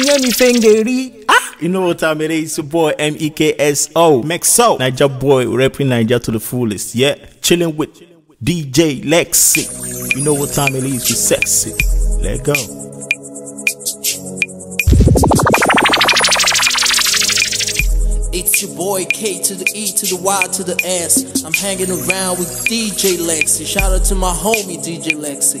Unyemi Fengeri. Ah, you know what time it is? It's your boy M E K S O. Mexo. Niger boy rapping Niger to the fullest. Yeah, chilling with DJ Lexi. You know what time it is? We sexy. Let go. It's your boy K to the E to the Y to the S. I'm hanging around with DJ Lexi. Shout out to my homie DJ Lexi.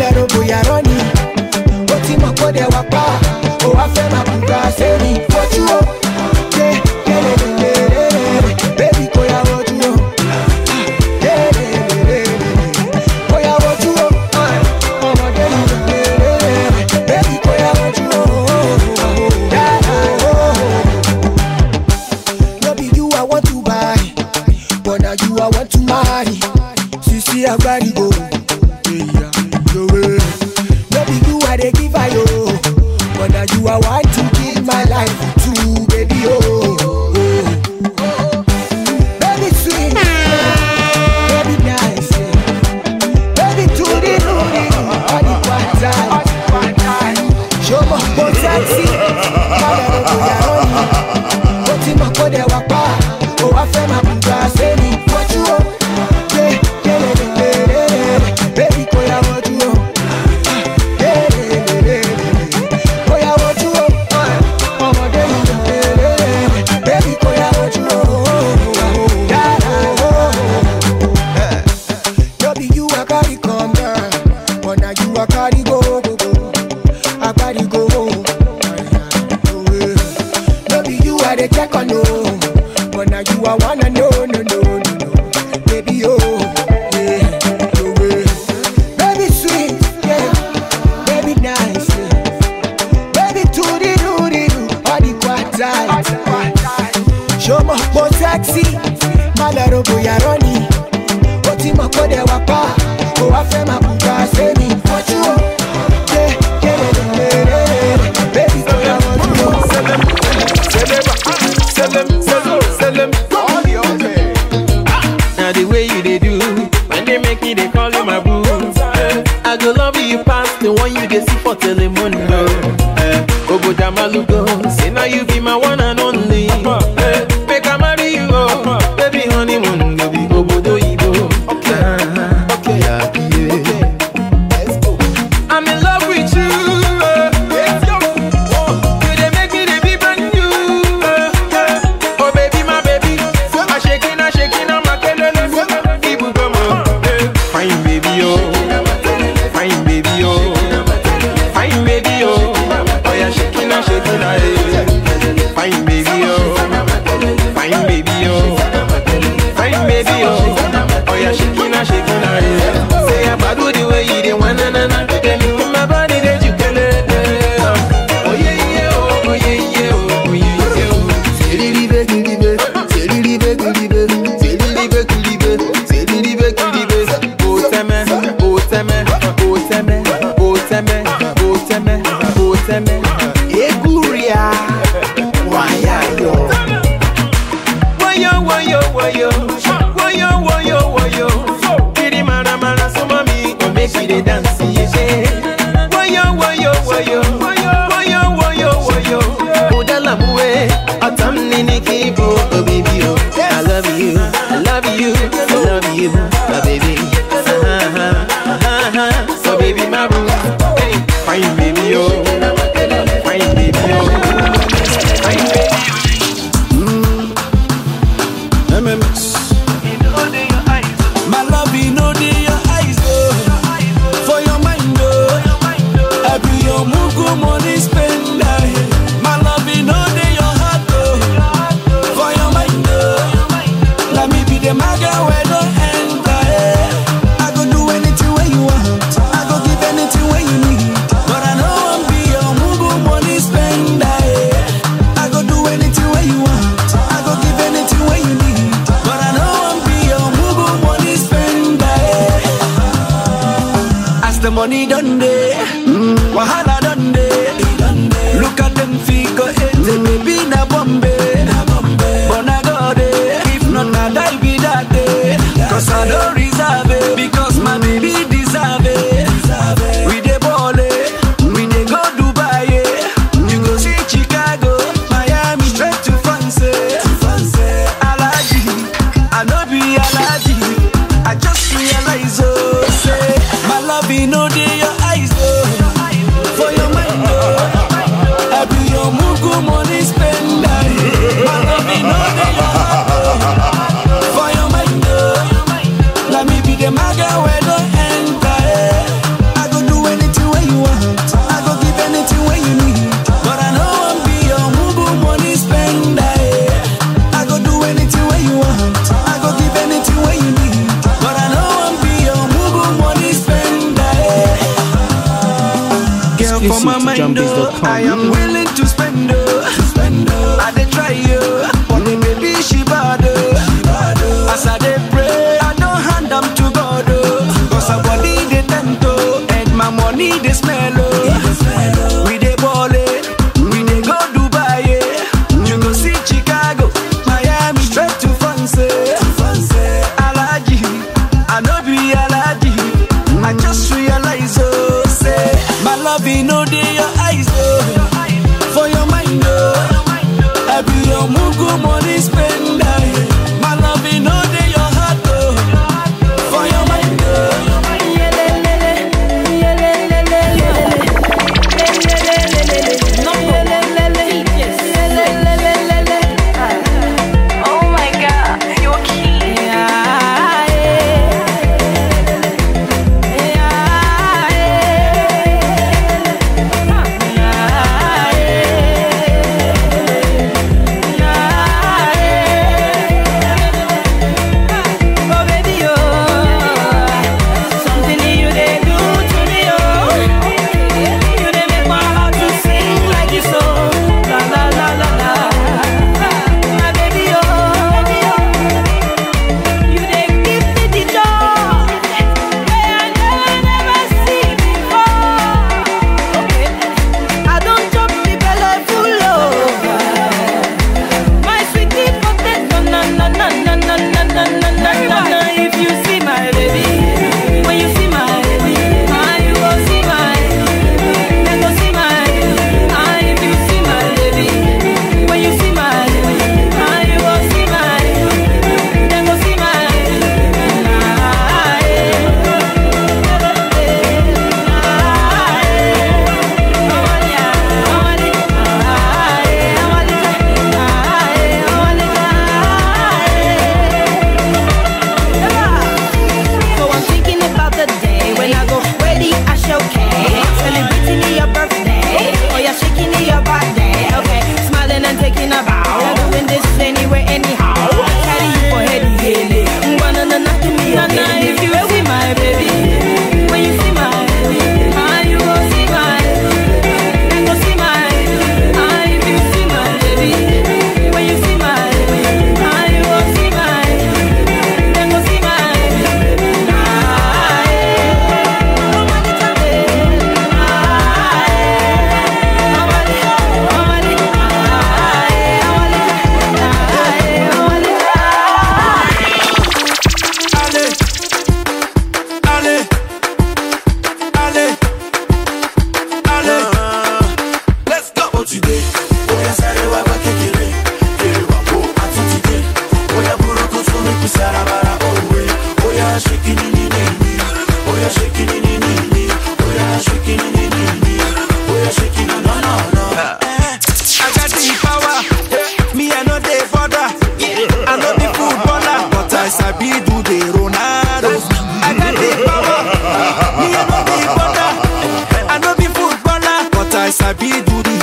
lẹ́rù bóyá rọ́ọ̀nì. Ó ti mọ̀ kó dẹ̀ wá pa, ó wá fẹ́ máa I dey check on no, but now you I wanna know no no no no. Baby oh, yeah, oh, yeah. Baby sweet, yeah, baby nice, yeah. Baby tutti tutti do, all the quad Show mo po sexy, má lẹ́rù bóyá rọ́ọ̀nì. Ó ti mọ̀ kó dẹ̀ wá pa, kó wá fẹ́ máa see for Telemundo. Eh, Ogo Damalugo, say now you be my one and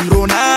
Camruna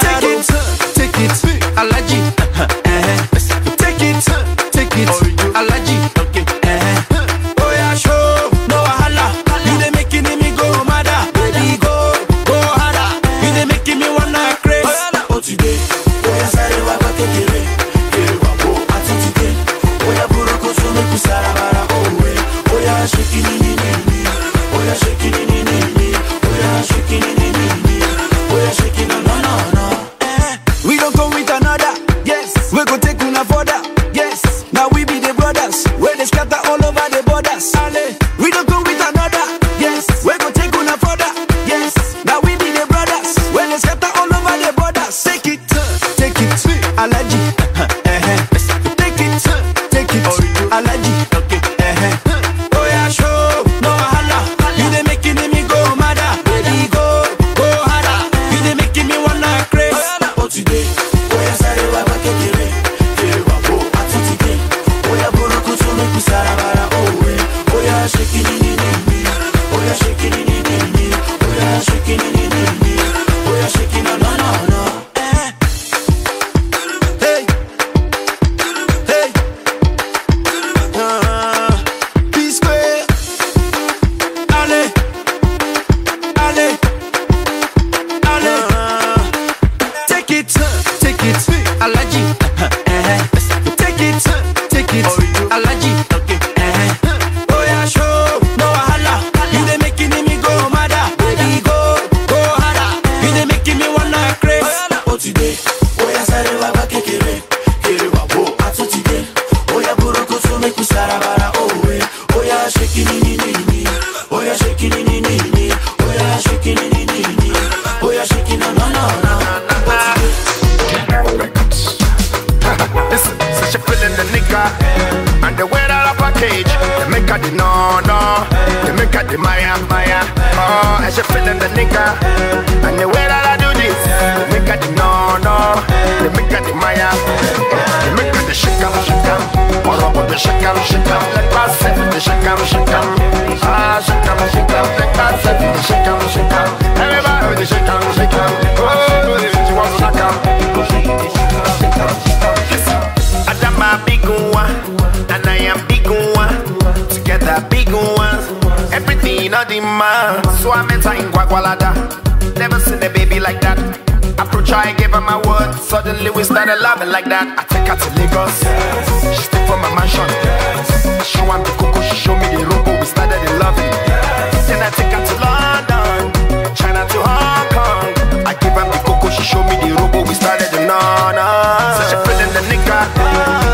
Guagualada. Never seen a baby like that. Approach her, I gave her my word. Suddenly we started loving like that. I take her to Lagos. She stay for my mansion. She want the cocoa, she show me the robo. We started in loving. Then I take her to London, China to Hong Kong. I give her the cocoa, she show me the robo. We started in Nana. So she feeling the nigga,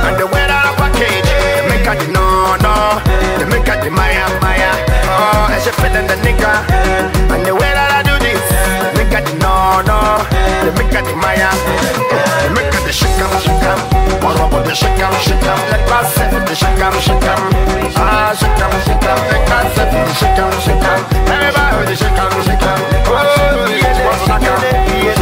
and the way that I package, they make her the no no, they make her the Maya Maya. Oh, and she feeling the nigga, make the Maya, make the shikam shikam, about the shikam shikam. Let us say the shikam shikam, ah shikam shikam, let us say the shikam shikam. Everybody the shikam shikam. Oh, yeah, what's that? Yeah, yeah,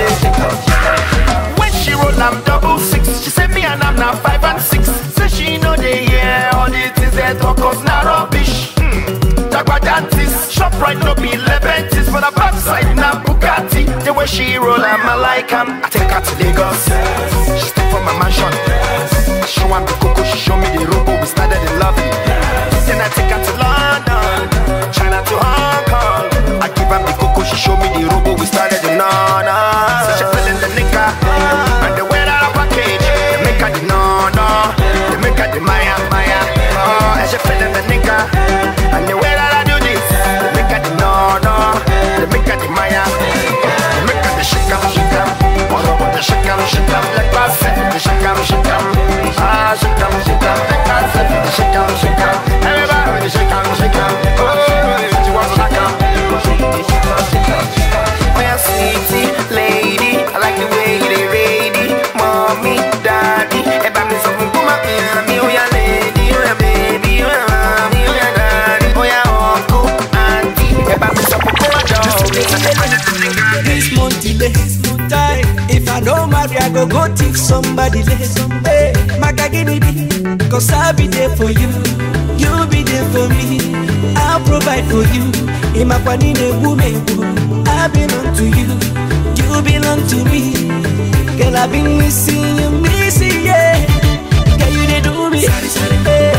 yeah. When she roll, I'm double six. She said me and I'm now five and six. Say she know they hear all the things they talk cause now rubbish. Hmm. Dagba dentist, Shoprite no be leventis for the backside now Bugatti. The way she roll, I'm a like am. I take her to Lagos. She stay for my mansion. She want the cocoa, she show me the robo. We started in loving. Then I take her to London, China to Hong Kong. I give her the cocoa, she show me the robo. We started I go teach somebody less. Hey, Maka give me the, cause I'll be there for you. You'll be there for me. I'll provide for you. Imakwanine woman, I belong to you. You belong to me. Girl, I've been missing you, missing, yeah. Girl, you they do me. Hey,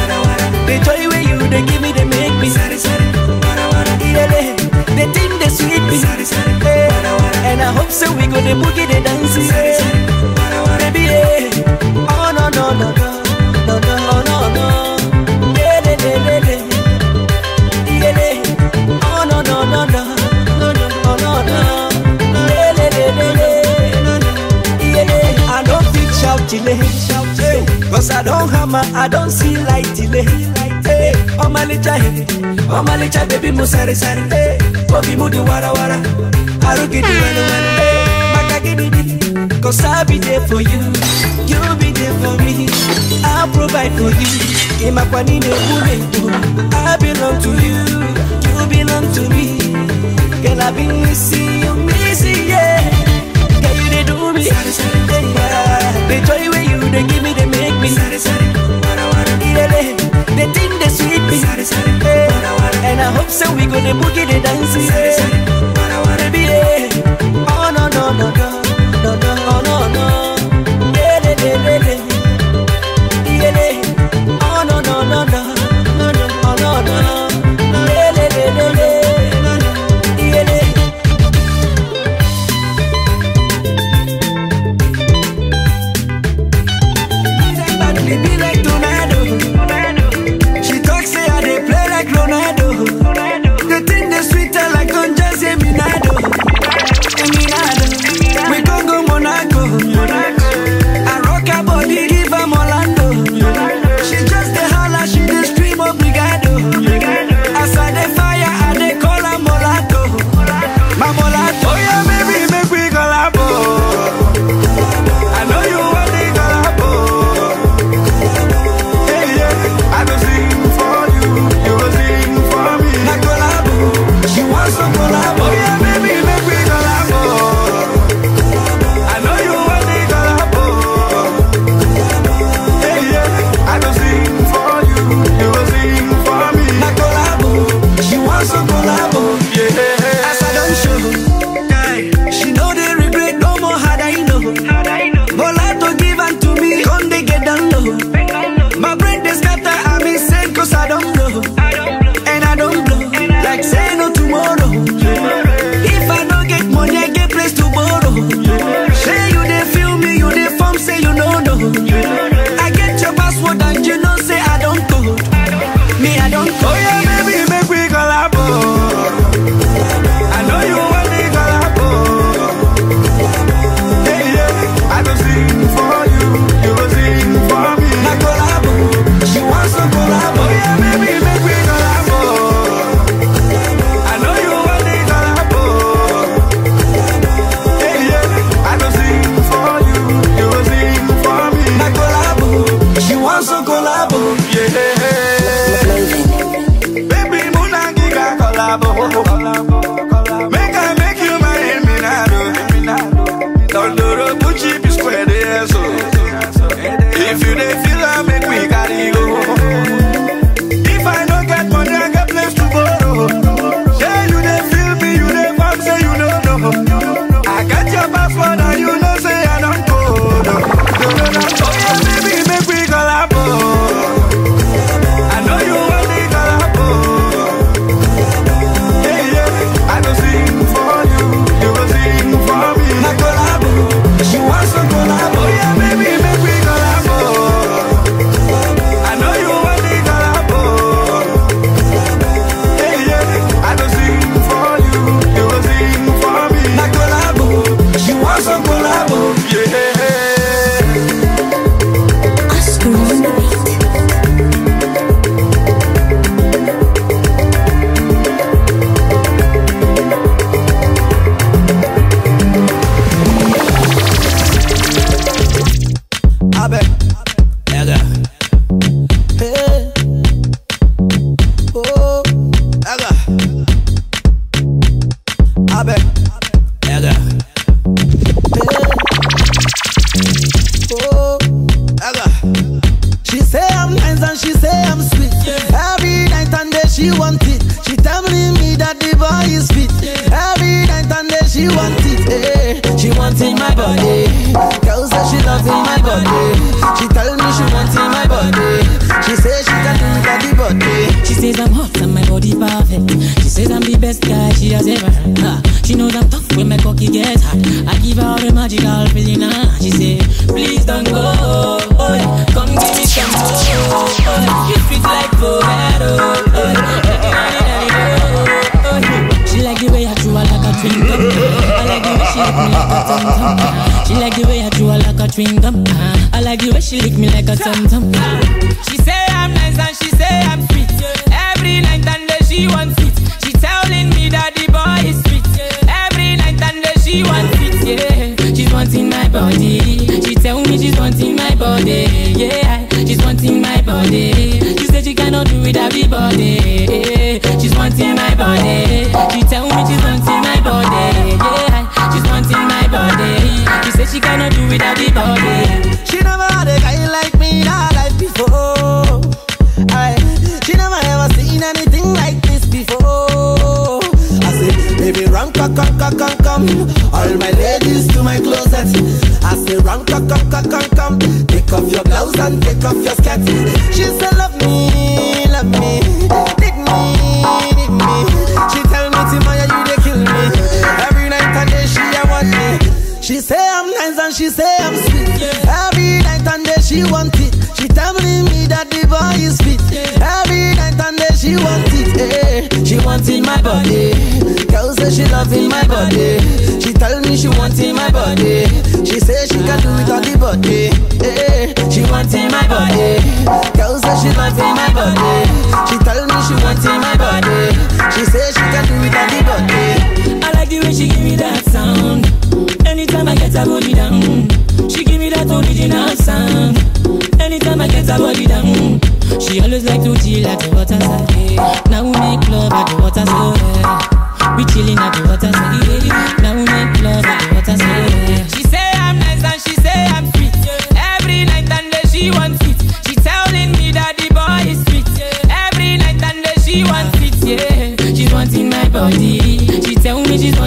the joy where you they give me, they make me. Yeah, they think they sweet me. Hey, and I hope so we go the boogie, the dance. delay. Hey, Cause I don't hammer, I don't see light delay. Hey, oh my little head, oh my little baby musari sari. Hey, Kofi mudi wara wara, arugi di wani wani. Hey, makagidi di, cause I'll be there for you. You'll be there for me. I'll provide for you. In my panini, I belong to you. You belong to me. Girl, I've missing. me. The joy where you they give me, they make me. The thing they sweet me. And I hope so we gonna boogie the dancing. Baby, yeah. oh no no no no.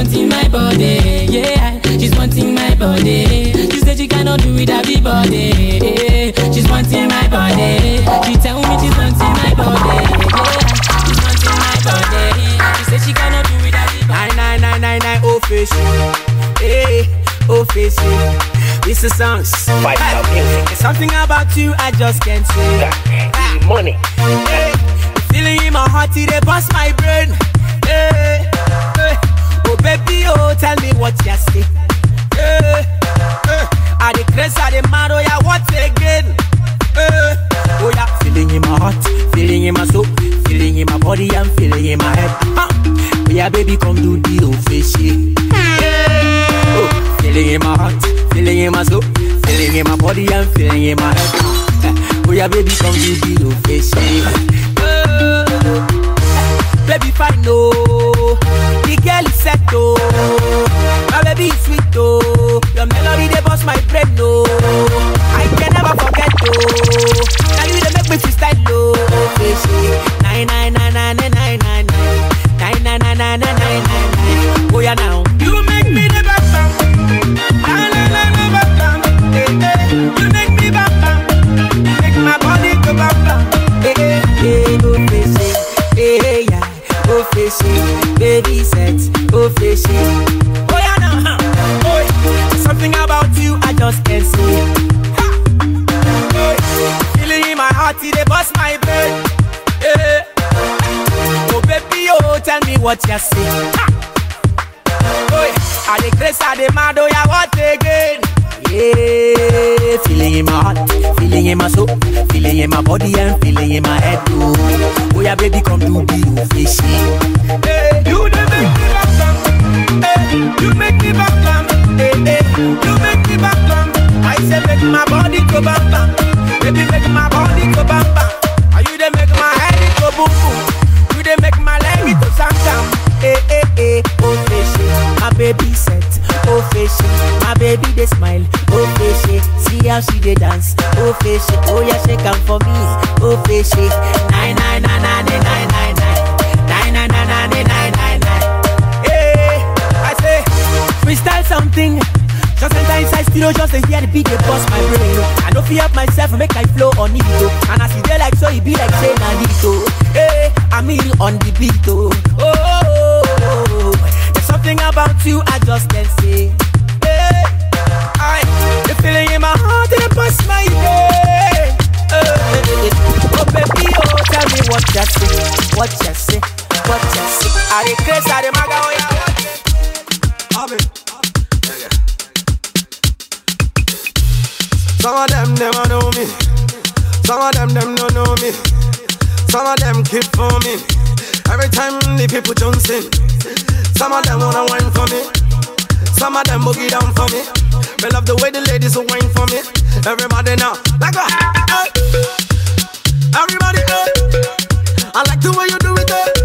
Wanting my body. Yeah, she's wanting my body. She said she cannot do it everybody. She's wanting my body. She tell me she's wanting my body. Yeah, she's wanting my body. She said she cannot do it everybody. Nine nine nine nine nine oh face Hey, oh face This is songs Fight Hey, for music. There's something about you I just can't say The money. Hey, feeling in my heart it dey bust my brain Hey, hey. Baby oh tell me what you say Hey, hey. I dey craze I dey mad oh yeah what again Hey, oh yeah feeling in my heart feeling in my soul feeling in my body and feeling in my head huh. Oh yeah baby come do the old face yeah. Oh, feeling in my heart, feeling in my soul, feeling in my body and feeling in my head. Ah, oh yeah, baby, come do the face. Oh, baby fine oh The girl is set oh My baby is sweet oh Your melody they bust my brain oh I can never forget oh Now you they make me feel style oh Face it Nine nine nine nine nine nine nine Nine nine nine nine nine nine nine Oh yeah now You make me the best I la la la best You make me bam bam Make my body go bam bam Hey hey hey set, oh. Oh yeah, now, huh. oh, yeah. something about you I just can't. Oh, feeling in my heart, it bust my brain. Eh. Oh baby, oh tell me what you. Ha. Oi, I dey craze, I dey mad, oh yeah, what again? Yeah, feeling in my heart, feeling in my soul, feeling in my body and feeling in my head too. Oh yeah, baby, come the old face. Hey, you me oh yeah, she come for me. Oh, fish, nine, nine, nine, nine, nine, nine. Inside studio, just hear the beat, they bust my brain. I don't feel up myself, make I flow on it, oh. And as you dey like so, it be like say na it, oh. Hey, I'm in on the beat, oh. Oh, oh, oh, oh. there's something about you I just can't say. Hey, I, the feeling in my heart, it bust my brain. Oh baby, oh, tell me what you say, what you say, what you say. I dey craze, I dey maga, oh yeah, Some of them never know me. Some of them them don't know me. Some of them keep for me. Every time the people in. Some of them wanna wine for me. Some of them boogie down for me. Me love the way the ladies will wine for me. Everybody now, like a hey. Everybody, hey. I like the way you do it, hey.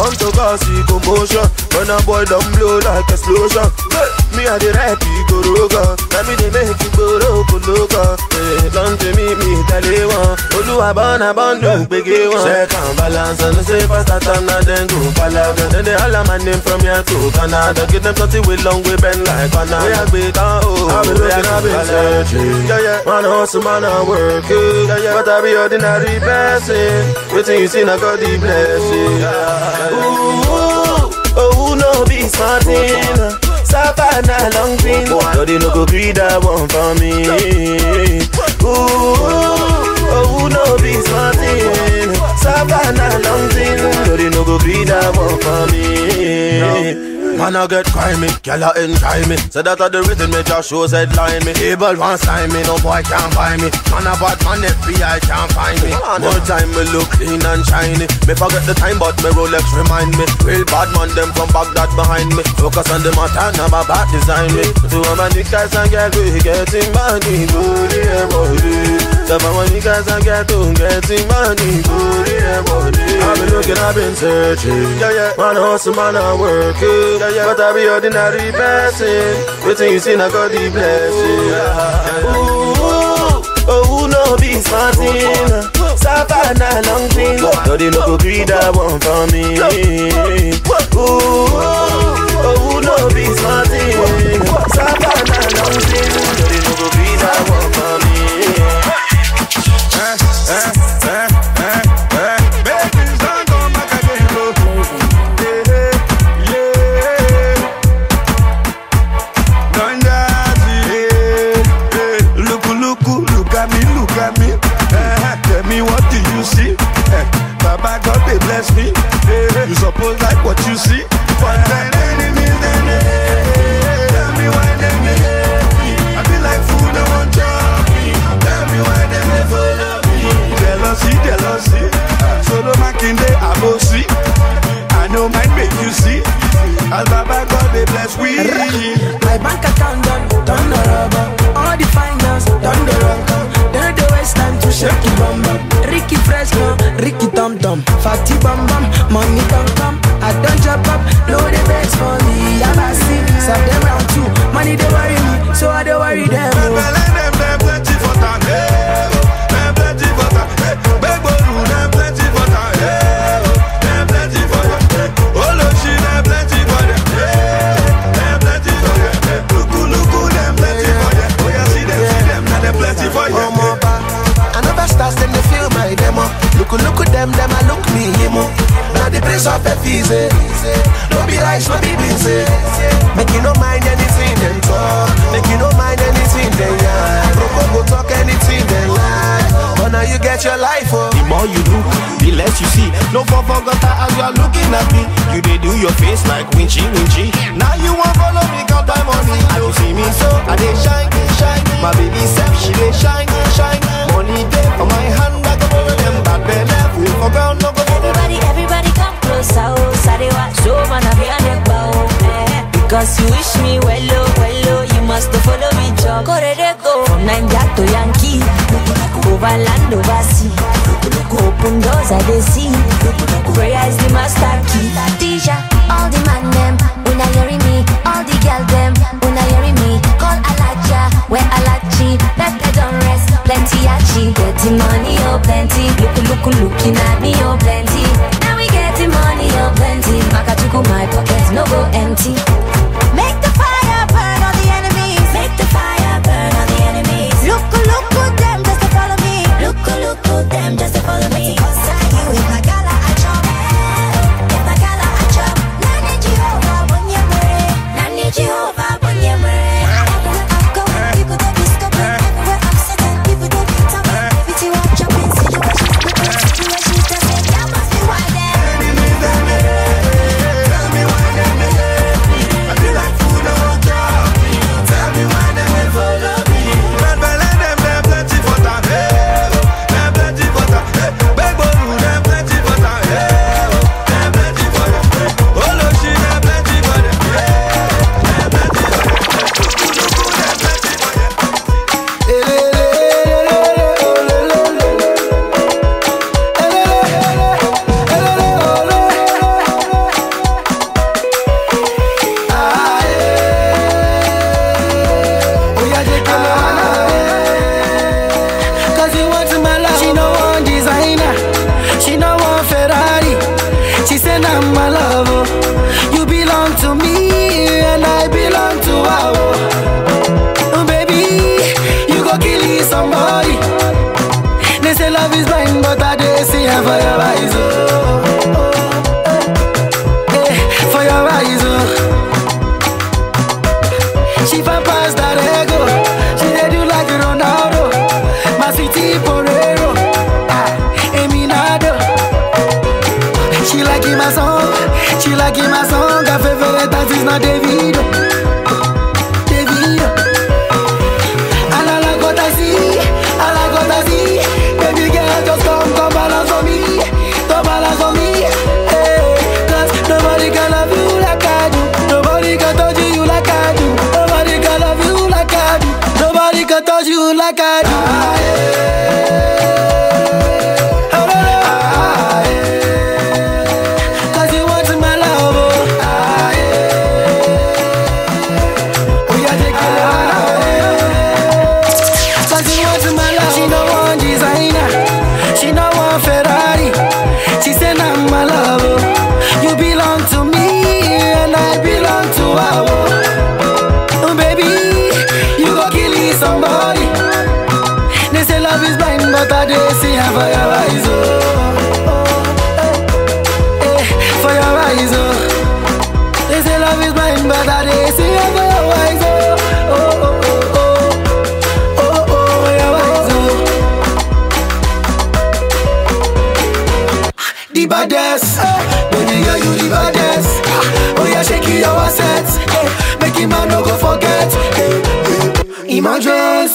The commotion. When a boy don blow like explosion. Hey, Me I dey rap igoroga. Na me dey make igboro koloka. Lọ́n tèmi mi tẹ̀lé wọn. Olúwa bọ́nà bọ́ndù gbége wọn. Check and balance and say first attack na then go palaga. Then they holla my name from here to Canada. Give them something with long way bend like banana. Oya gbé kan o. I've been looking, I've been searching. Yeah, yeah. Man hustle, man I work. Eh. Yeah, yeah. But I be ordinary person. Waiting you see, I got the blessing. Ooh, oh, no be smarting. Savannah long thing. No, they no go greed that one for me. Ooh, oh, no be smarting. Savannah long thing. No, they no go greed that one for me. Man, I get crimey, girl, I enjoy me. Say that are the rhythm, me just shows headline me. Able one sign me, no boy can't buy me. Man, a bad man, FBI can't find me. More time, me look clean and shiny. Me forget the time, but me Rolex remind me. Real bad man, them from Baghdad behind me. Focus on the matter, now my bad design me. To all my niggas and girls, we getting money, booty, body. So for my niggas and girls, to getting money, booty, body. I've been looking, I've been searching. Yeah, yeah. Man, hustle, man, I work it. Yeah, yeah. But I be ordinary person. Waiting, you see, I got the blessing. Ooh, oh, no be smarting. Savannah long thing. No, they no go greed that one for me. Ooh, oh, no be smarting. Savannah long thing. In your eyes, oh, oh, oh, oh, oh, oh, oh, oh. The baddest, baby girl, you the baddest. Oh yeah, shaking your assets, eh? man no go forget. Imagine.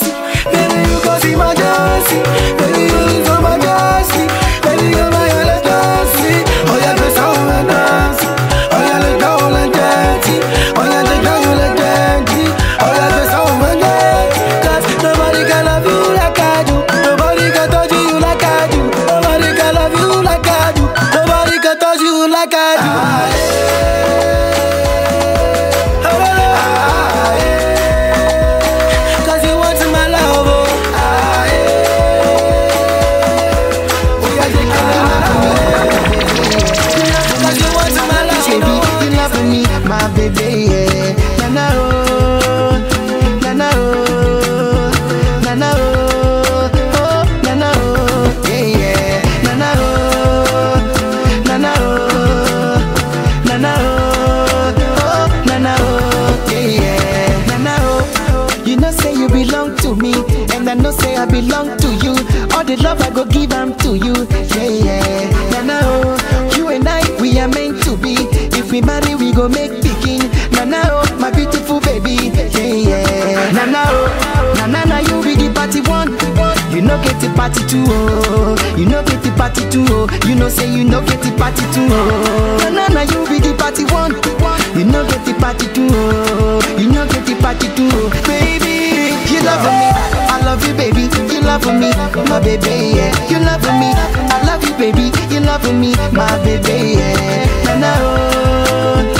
Party two oh. You know get the party two oh. You know say you know get the party two oh. Na na you be the party one. You know get the party two oh. You know get the party two oh. Baby, you love me. I love you, baby. You love me, my baby. Yeah. You love me. I love you, baby. You love me, my baby. Yeah. Na oh,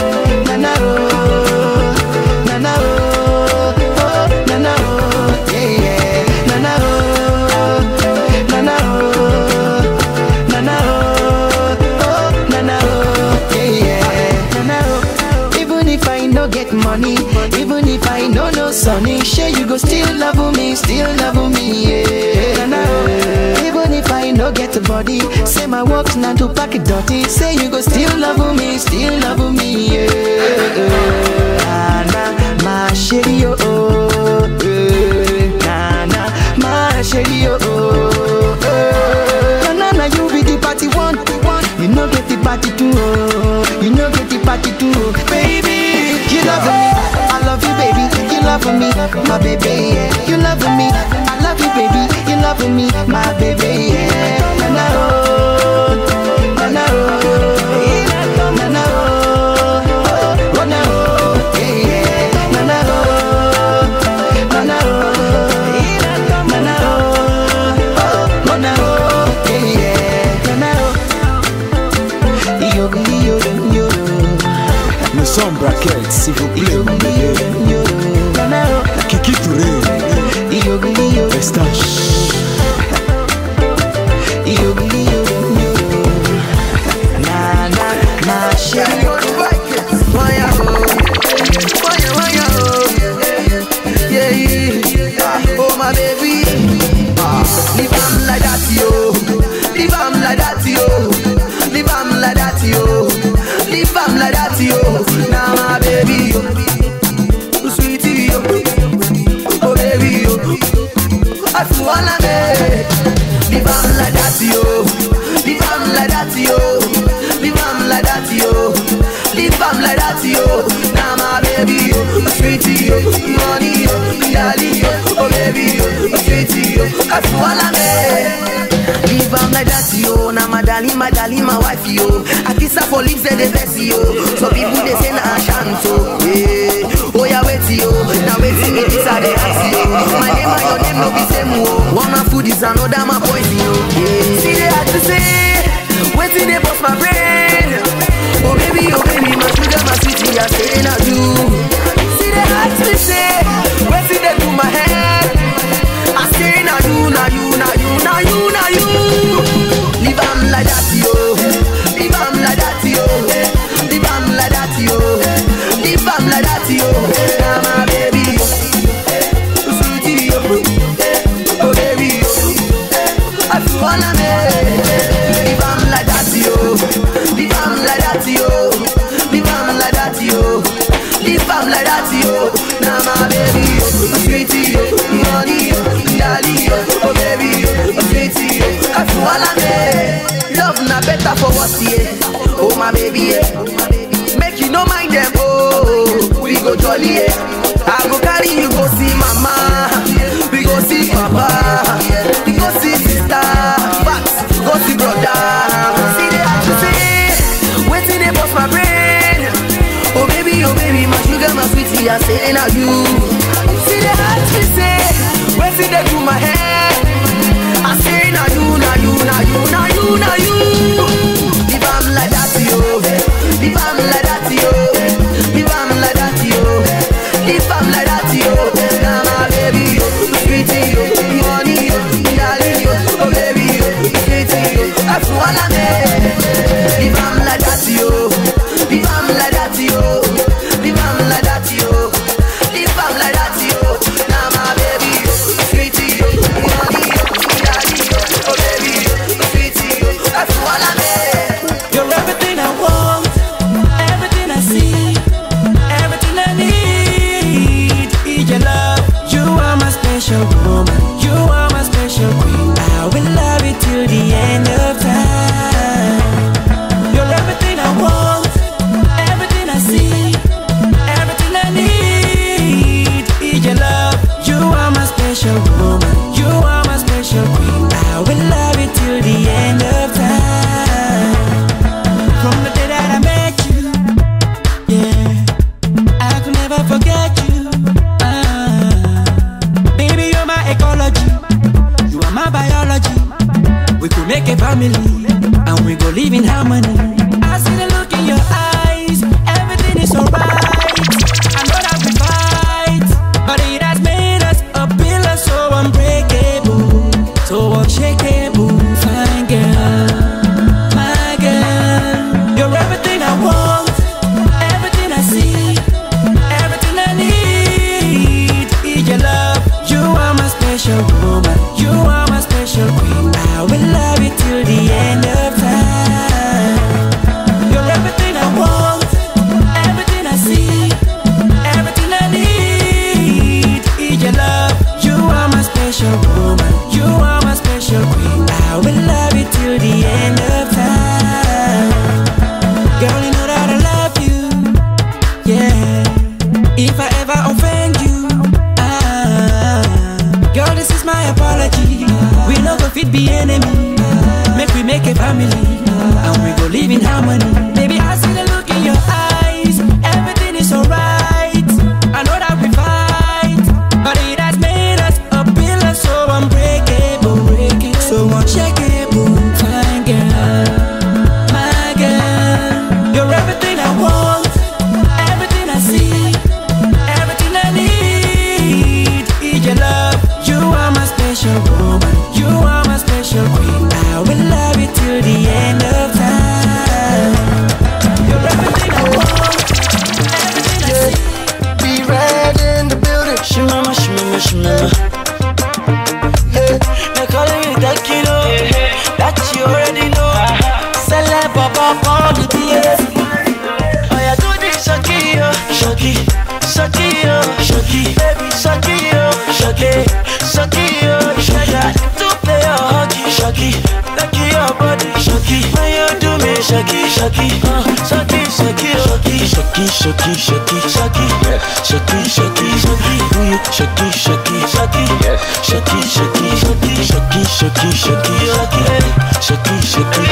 sunny, sure you go still love me, still love me, yeah. Even if I no get a body, say my work's not to pack it dirty, say you go still love me, still love me, yeah. Love me, my baby, yeah. you love me, I love you, baby, you love me, my baby, yeah. na na oh, na na oh, na na oh, oh na oh, yeah, na na oh, na na oh, na na oh, oh na oh, yeah, na na oh. Yo, yo, yo, Le son braquette, s'il vous plaît, mon bébé. Estache. Yo, I feel me. Like that yo, my darling, my darling, my wife yo. I kiss her for lips and the best yo. So people they say na shanto, yeah. Oh yeah, wait yo, now wait me this are the ask yo. My name and your name no be same wo. One my food is another yo. See they to say, they bust my brain. Oh baby, oh baby, my sugar, my sweetie, I you. See they to say, you, na you, na you, na you, na you. Leave like that yo, leave am like that yo, leave like that yo, leave like that yo. Now my baby yo, sweetie yo, oh baby I feel wanna am like that yo, leave like that yo, leave like that yo, leave like that yo. Now my baby sweetie yo, yo, I feel wanna me. Love na better for what yeah, oh my baby yeah. Make you no mind them oh, we go jolly yeah. I go carry you go see mama, we go see papa, we go see sister, but go see brother. See have to say, waiting they bust my brain. Oh baby, oh baby, my sugar, my sweetie, I say now you. See they have to say, waiting they do my hair. Now you, now you, now you, like that yo, like that yo, like that yo, like that yo. Baby yo, sweetie yo, yo, darling yo, oh baby yo, yo, I feel wanna me. Leave am should be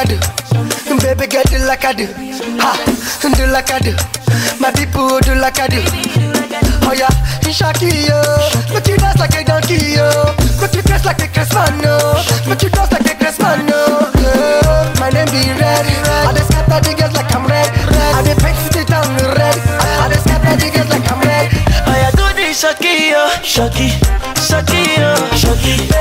I do. Baby girl, do like I do. Ha, do like I do. My people do like I do. Oh yeah, in Shaki yo, but you dance like a donkey yo, but you dress like a Christmas no, make you dance like a Christmas no. My name be red, I just got that girls like I'm red, I just paint it down red, I just got that girls like I'm red. Oh yeah, do this Shaki yo, Shaki, Shaki yo, Shaki.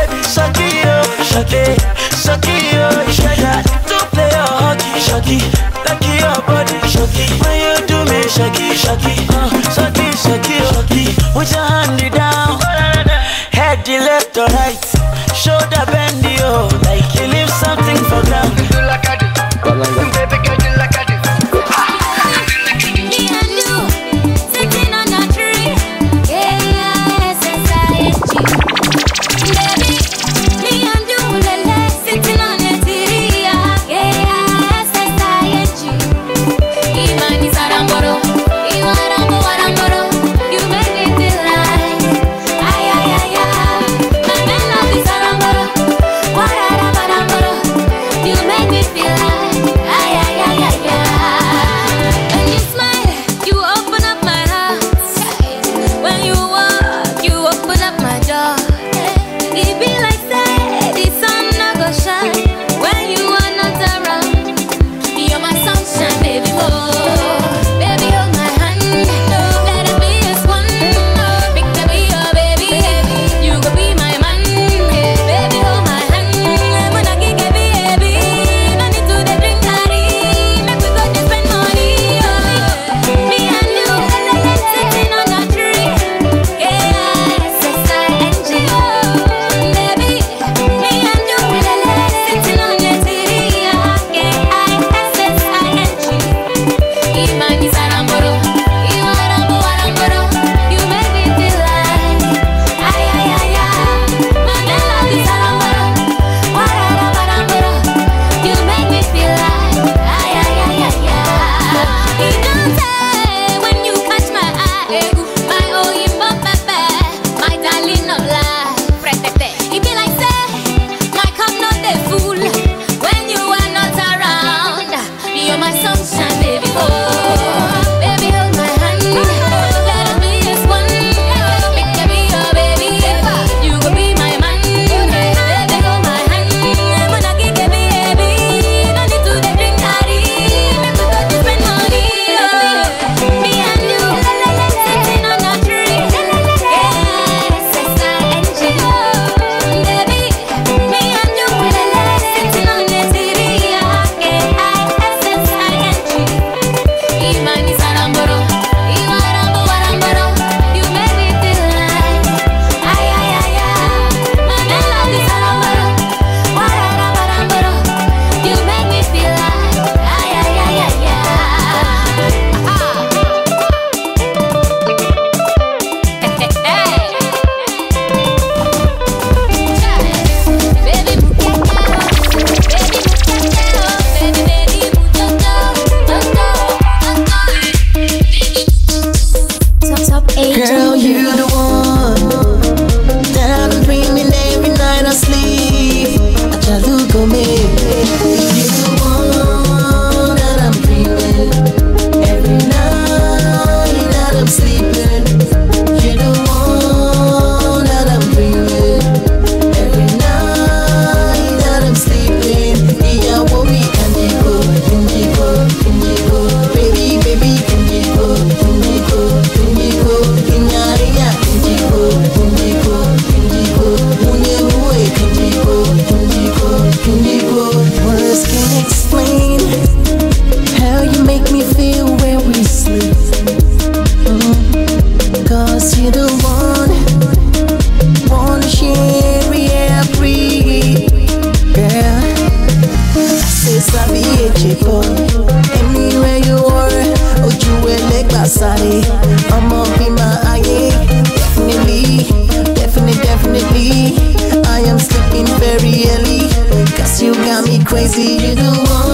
Crazy. You the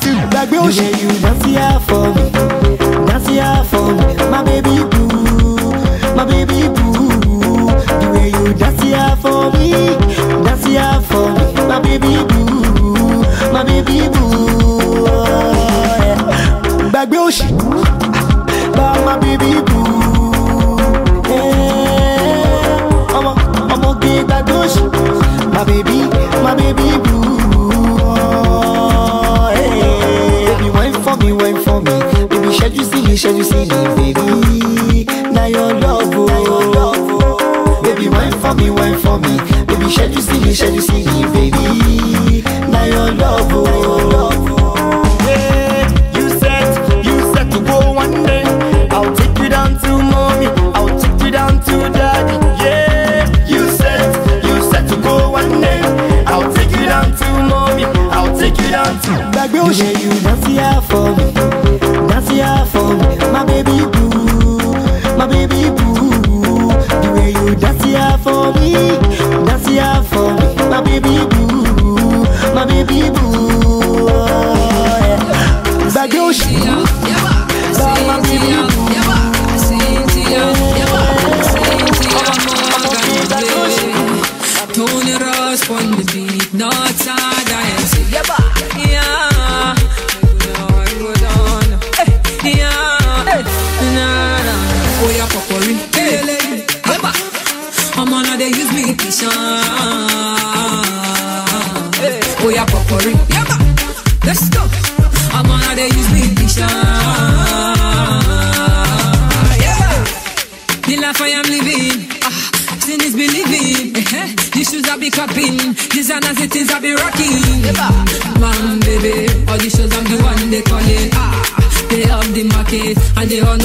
take you down The way you dance here for me, dance here for me, my baby boo, my baby boo. The way you dance here for me, dance here for me, my baby boo, my baby boo. Gbàgbé òṣì, bá my baby boo. Yeah. Ọmọ ọmọge gbàgbé òṣì, my baby, my baby boo. For me. Baby, shed you see me, shed you see me, baby. Oh. Now your love, oh. Baby, wine for me, wine for me. Baby, shed you see me, shed you see me, baby. Oh. Now your love, oh. Yeah, you said, you said to go one day. I'll take you down to mommy. I'll take you down to daddy. Yeah, you said, you said to go one day. I'll take you down to mommy. I'll take you down to. Òṣè. The way you for me, for me, dance here for me, my baby boo, my baby boo. The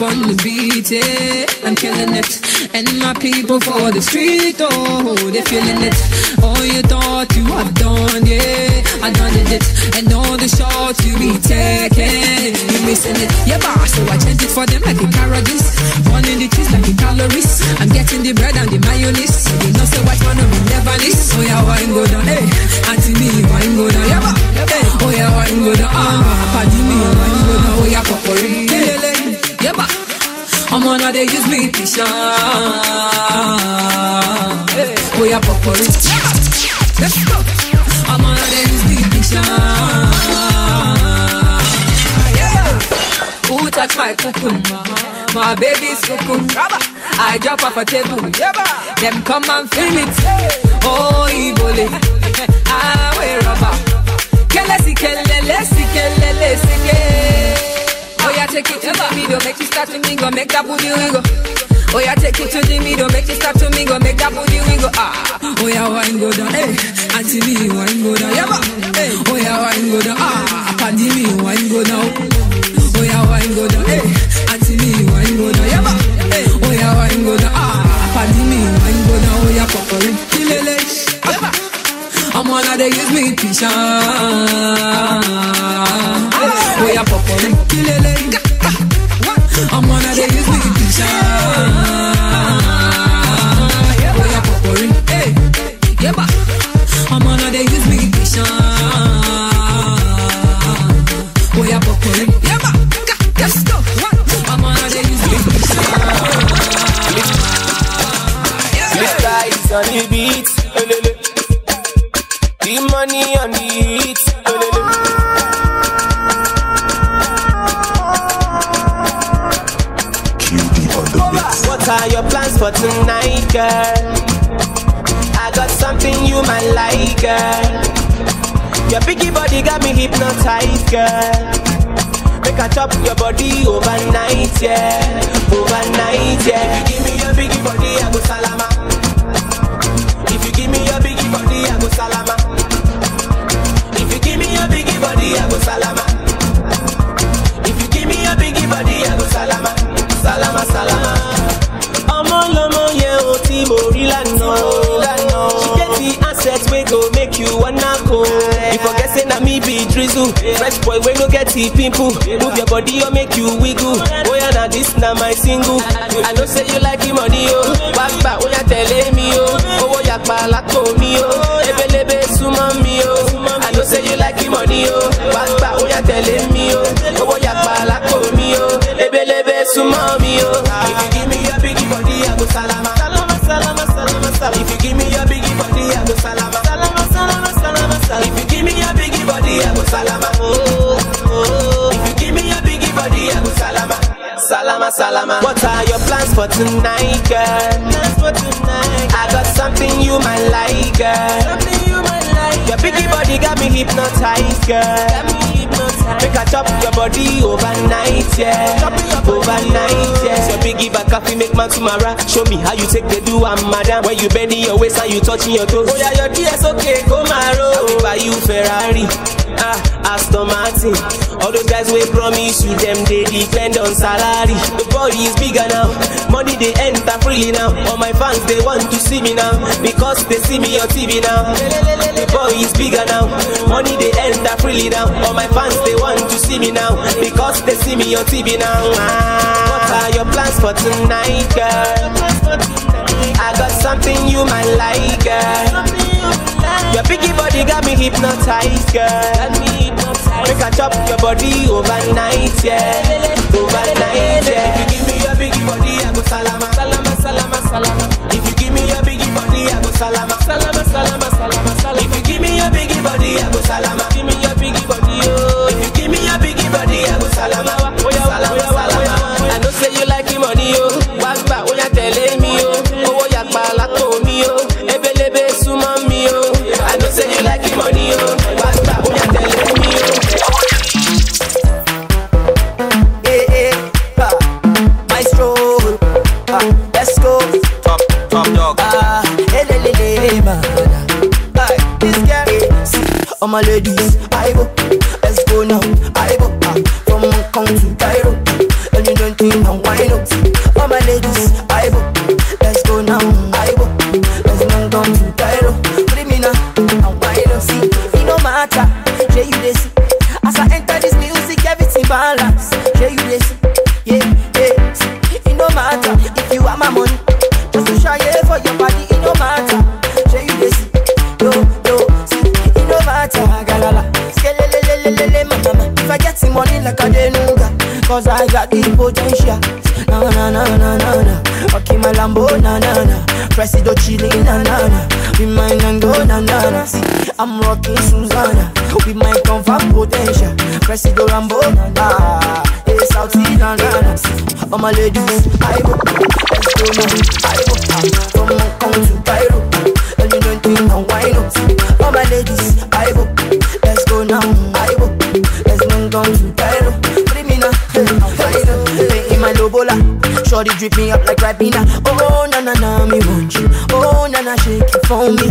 On the beat, yeah. I'm killing it. And my people for the street, oh, they feeling it. All you thought you have done, yeah. I done it. And all the shots you be taking, you missing it. Yeah, bah, so I change it for them like a. One in the cheese like a calories. I'm getting the bread and the mayonnaise. So they know say what one of me never miss. Oh yeah, wine go down, hey. Auntie me, wine go down, yeah. Hey. Oh yeah, wine go down, ah. Paddy me, wine go down, oh yeah, popori. I'm on they use me shine. Hey. Oh yeah, popori. Yeah, bah. Let's go. I'm on they use me shine. Yeah. Who touch my cucumber? My baby's cucumber. I drop off a table. Them come and feel it. Oh, Ibole. I wear rubber. Kelesi, kelelesi, kelelesi, ke. Take it to the middle. Make you start to mingle. Make that booty wiggle. Oh, yeah, take it to the middle. Make you start to mingle. Make that booty wiggle. Ah. Oh, yeah, wine go down. Hey. Auntie me, wine go down. Yeah. Hey. Oh, yeah, wine go down. Ah. Paddy me, wine go down. Oh, yeah, wine go down. Hey. Auntie me, wine go down. Yeah. Hey. Oh, yeah, wine go down. Ah. Paddy me, wine go down. Oh, yeah, popori. Kilele. Yeah. I'm one of they use me shine. Oh, yeah, popori. Kilele. I'm one of they use are your plans for tonight, girl? I got something you might like, girl. Your biggie body got me hypnotized, girl. Make I chop your body overnight, yeah. Overnight, yeah. If you give me your biggie body, I go salama. If you give me your biggie body, I go salama. If you give me your biggie body, I go salama. Drizzle. Fresh boy wey no get the pimple. Move your body or make you wiggle. Oh, oya na this na my single. I know say you like the money o. Wá gbà oya tẹ̀lé mi o. Owó yàpá lápò mi o. Ebelebe súnmọ́ mi o. I know say you like the money o. Wá gbà oya tẹ̀lé mi o. Owó yàpá lápò mi o. Ebelebe súnmọ́ mi o. salama. Oh, oh. If you give me your biggie body, I go salama. Salama, salama. What are your plans for tonight, girl? Plans for tonight. I got something you might like, girl. Something you might like. Your biggie body got me hypnotized, girl. Got me hypnotized. Make I chop your body overnight, yeah. Chop your overnight, yeah. Your biggie back up, make man tomorrow. Show me how you take the do, I'm madam. When you bending your waist and you touching your toes. Oh yeah, your DS okay, go maro. I will buy you Ferrari. Ah, Aston Martin. All those guys we promise you them they depend on salary. The body is bigger now, money they enter freely now. All my fans they want to see me now because they see me on TV now. The body is bigger now, money they enter freely now. All my fans they want to see me now because they see me on TV now. Ah, what are your plans for tonight, girl? I got something you might like, girl. Your biggie body got me hypnotized, girl. Make I chop your body overnight, yeah. Overnight, yeah. If you give me your biggie body, I go salama, salama, salama, salama. If you give me your biggie body, I go salama, salama, salama, salama, salama. If you give me your biggie body, I go salama. Give me your biggie body, oh. If you give me your biggie body, I go salama, oh salama, salama. I know say you like the money, oh. Wá gbà, ó yá tẹ̀lé mi, oh. Owó yàgbà lápò mi, oh. My ladies, all my ladies, I go, let's go now, I go, from Hong Kong to Cairo, and you don't think I'm wine all my ladies, I go, let's go now, I go, let's Hong Kong to Cairo, now, hey, in my lobola, shorty drip me up like Ribena, oh, oh na na na, me want you, oh na na, shake it for me,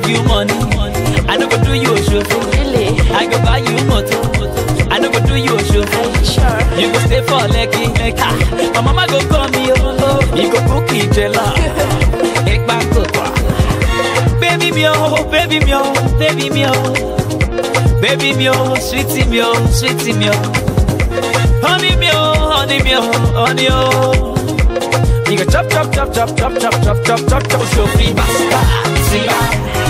give you money, I no go do you a show. I go buy you motor, I no go do you a show. You go stay for lucky. My mama go call me, oh, you go cook it, jella. Ek back Baby mio, baby mio, baby mio Baby mio, sweetie mio, sweetie mio Honey mio, honey mio, honey oh You go chop, chop, chop, chop, chop, chop, chop, chop, chop, chop Show free basta, siba Hey, anyone siba, show free basta,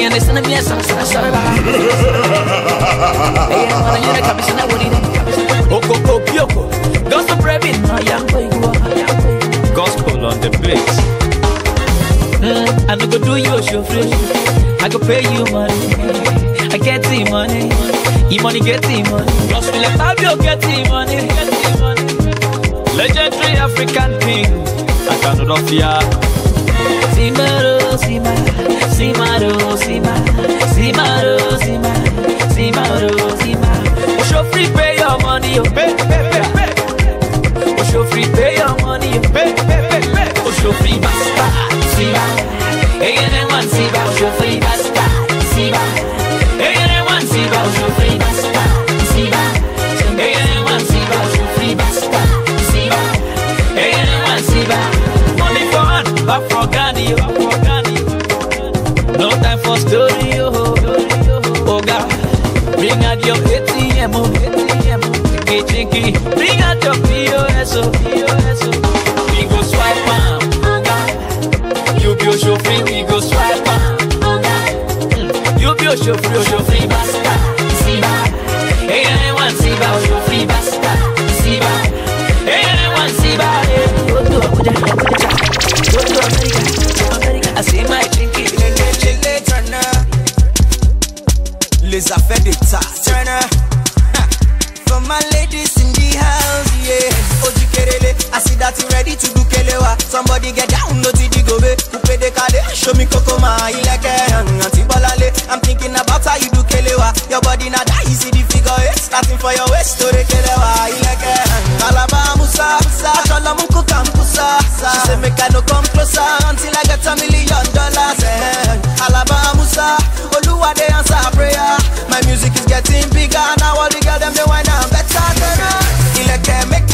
Yen is the yes, I'm sorry. Hey, I'm on a commissioner. What did Oko Kopioko, Gospel Brevin, I am going Gospel on the beat. Mm, I go do your show free. I go pay you money. I get the money. E money get the money. Gospel and Fabio get the money. Money. Legendary African king. I cannot fear. Simaro, Sima, Simaro, Sima, Simaro, Sima, Simaro, Sima. Free pay your money. Pay, pay, pay, pay. Free pay your money. Pay, pay, pay, pay. Free basta, one free basta, one free basta, one back for for Ghani, no time for story, oh, oh God, bring out your ATM, oh, chinky chinky, bring out your POS, oh, POS, oh, we go swipe on. You be show free, we go swipe mm. You be a show free, free basta. Siba. Hey, anyone Siba, show Abuja, I see my chinky Turner. For my ladies in the house, yeah kerele, I see that you ready to do kelewa. Somebody get down, no ti di gobe. Coupe de kade, show me kokoma Ileke, auntie bolale I'm thinking about how you do kelewa. Your body na you see the figure eight. Starting for your waist, to the kelewa. Ileke, kalaba musa Achala munku kampusa She say make I no come closer Until I get a million dollars. Eh. Alaba musa Oluwa they answer prayer. My music is getting bigger Now all the girls them they wine and better than Ileke make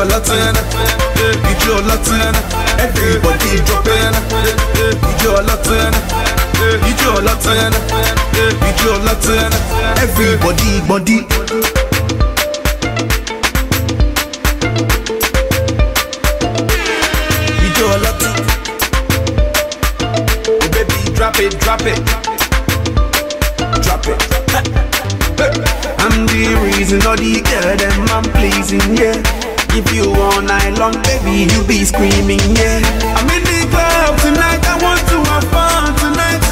Ijó Latin. Ijó Latin. Everybody dropping. Ijó Latin. Ijó Latin. Ijó Latin. Everybody body. Oh baby, drop it, drop it. Drop it. I'm the reason all the girl them I'm pleasing, yeah. If you all night long, baby, you be screaming, yeah. I'm in the club tonight, I want to have fun tonight.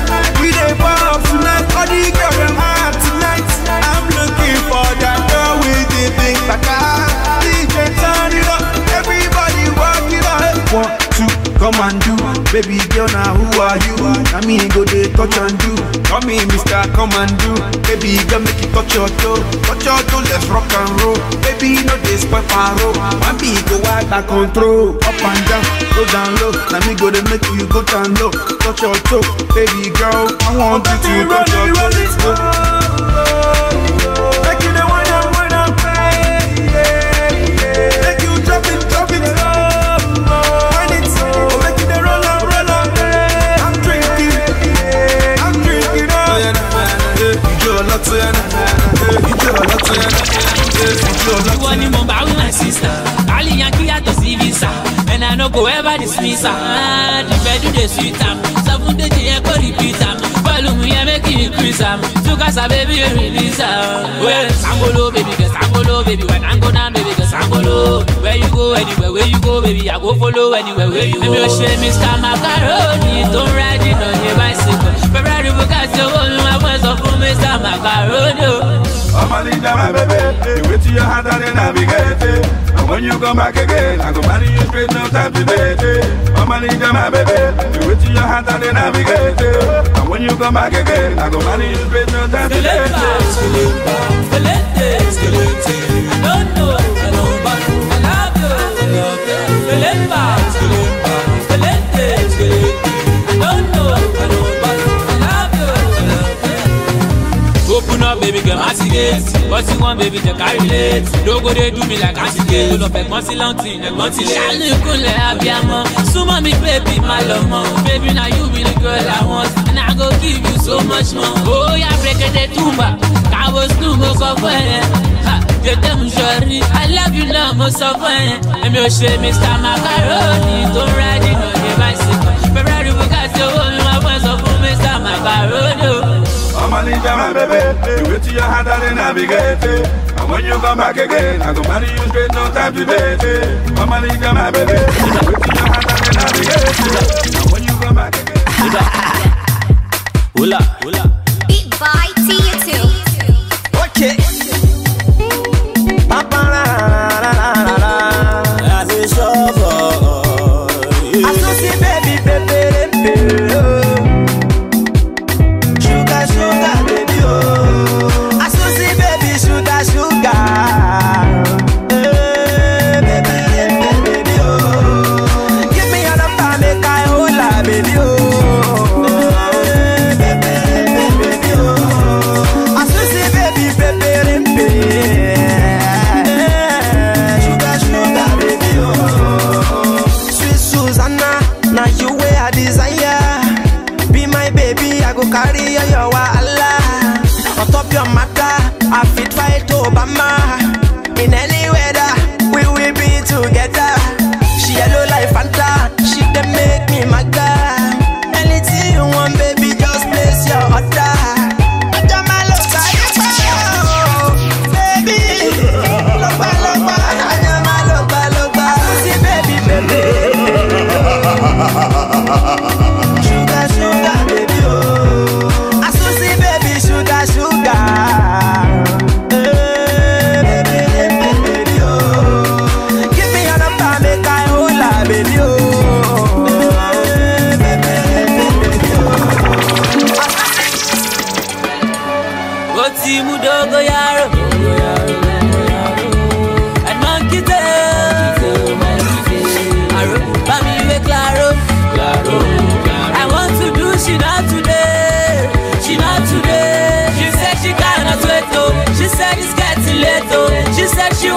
We dey pop tonight, all the girl them hot tonight. I'm looking for that girl with the big baka. Ah, DJ turn it up, everybody walk it up. Two, come and do. Baby girl, now who are you? I mean, go they touch and do. Call me Mr. Come and do. Baby girl, make it touch your toe. Touch your toe, let's rock and roll. Baby, no this paro. One go out of control. Up and down, go down low. Now me go to make you go down low. Touch your toe, baby girl. I want you to touch your toe. Go ever dismiss am. The bed do the sweet am. Seven days the echo repeat am. Volume yẹn make it increase am. Tukasa baby you release am. Well, Sangolo baby girl, Sangolo baby. When I go down baby follow. Where you go, anywhere, where you go, baby, I go follow anywhere, where you go. Èmi ò ṣe Mr. Macaroni tó ń rádì náà ní bicycle. Ferrari Bugatti owó mi máa fẹ́ sọ fún Mr. Macaroni o. Ọmọlẹ́jà máa bẹ̀bẹ̀, ìwé tí yóò hàn dáadé náà bí gẹ̀ẹ́tẹ̀. And when you come back again, I go marry you straight, no time to date. Ọmọlẹ́jà máa bẹ̀bẹ̀, ìwé tí yóò hàn dáadé náà bí gẹ̀ẹ́tẹ̀. And when you come back again, I go marry you straight, no time to date. Skeletor, skeletor, skeletor. I don't know. But you want baby to carry late No go dey do me like anti-gay Tó lọ fẹ̀gbọ́n sí lọ́ntì ẹ̀gbọ́n ti lé. Ṣálú ìkúnlẹ̀ abiyamọ, súnmọ́ mi bébí máa lọ mọ́. Baby na you be the girl I want and I go give you so much more. Ó yá brekete túmbà, káwọ́ snoop ó kọ́ fún ẹ̀. Je t'aime chérie I love you náà mo sọ fún ẹ èmi ò ṣe Mr. Macaroni tó ń rẹ́dí náà ní bicycle Ferrari Bugatti owó mi máa fẹ́ sọ fún Mr. Macaroni o. Omalija, my baby, you wait till your hand and navigate it. And when you come back again, I go marry you straight, no time to date it. Omalija, my baby, you wait till your hand and navigate it. And when you come back again. Hola, hola.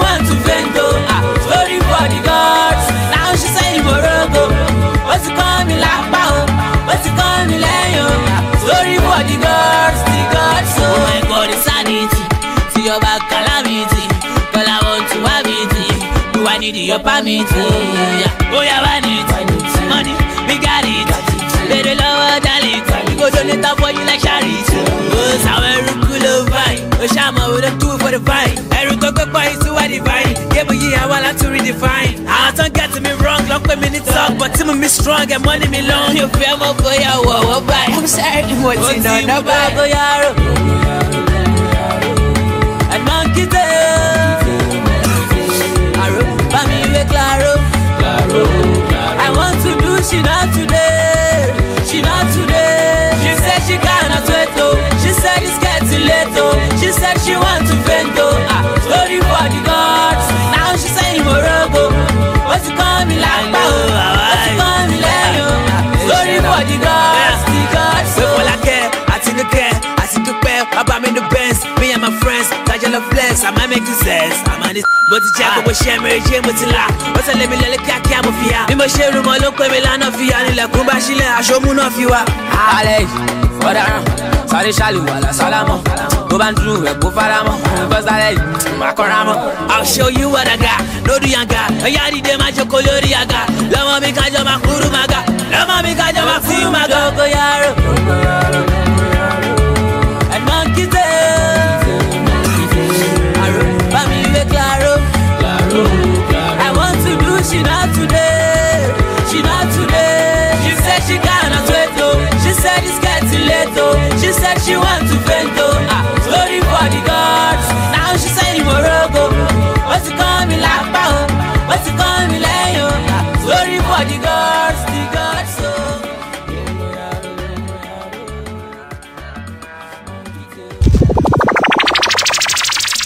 Want to faint o. Ah, story for the gods. Now she say ìmọ̀rọ̀gò. Ó ti kọ́ mi lápá o. Ó ti kọ́ mi lẹ́yìn o. Ah, story for the gods, the gods o. Oh my God, it's sanity. See your back calamity. Girl, I want to have it. Do I need your permit? Yeah. Oh, yeah, I need money. We got it. Better lower than it. We go donate that for you vine. Oh, shama with a two for the vine. Every go go boy is what divine. Yeah, but yeah, I want to redefine. I don't get me wrong, lock me minute talk, but Tim me strong and money me long. You feel my boy, I will buy. I'm sorry, what's in on the bag? And monkey tail. Arrow, Bami we claro. I want to do she not today. She not today. She said she cannot wait oh. Said it's getting late oh. She said she want to vent oh. Ah, story for the gods. Lọ flex àmọ́ make you sense àmọ́ ní mo ti jẹ́ gbogbo ṣẹ́ mi ṣé mo ti là. Ó tẹ̀lé mi lẹ́lẹ́ kíákíá mo fi ya. Bí mo ṣe rúmọ ló pè mí lánàá fi ya nílẹ̀kùn bá sílẹ̀ aṣọ mú náà fi wá. alẹ́ yìí ọ̀daràn. Sáré ṣàlùwàlà sálámọ̀. Tó bá ń dùn ẹ̀ kó faramọ́. Bọ́sálẹ̀ yìí má kọ́ra mọ́. I'll show you what I got. Lórí yanga ẹ̀yà dìde máa jókòó lórí àga. Lọ́mọ mi kájọ máa kúrú ga. Lọ́mọ mi kájọ máa kúrú máa said it's getting late oh. She said she want to faint oh. Ah, story for the gods. Now she say Morogo. What's it call me like oh? What's it call me like oh? Ah, story for the gods, the gods oh.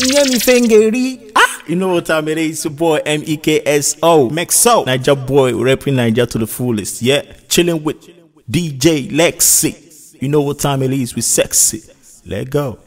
Nyemi Fengeri. Ah, you know what time it is? It's your boy M E K S O. Mexo. Niger boy rapping Niger to the fullest. Yeah. Chilling with DJ Lexi. You know what time it is? We sexy. Let go.